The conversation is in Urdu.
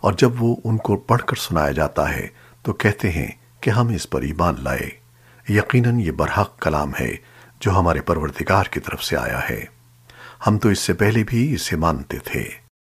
اور جب وہ ان کو پڑھ کر سنایا جاتا ہے تو کہتے ہیں کہ ہم اس پر ایمان لائے۔ یقیناً یہ برحق کلام ہے جو ہمارے پروردگار کی طرف سے آیا ہے۔ ہم تو اس سے پہلے بھی اسے مانتے تھے۔